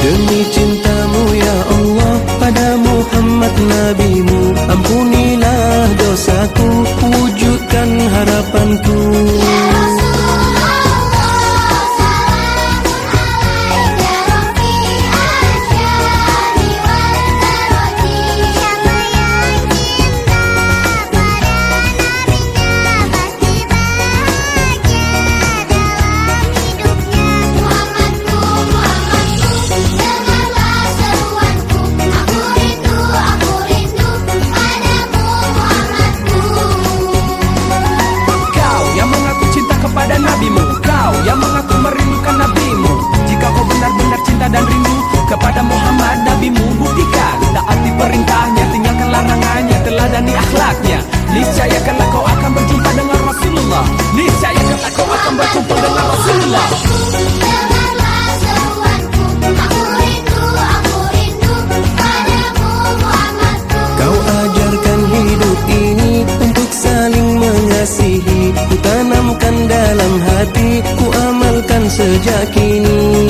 Demi cintamu ya Allah pada Muhammad Nabimu sejak kini Ya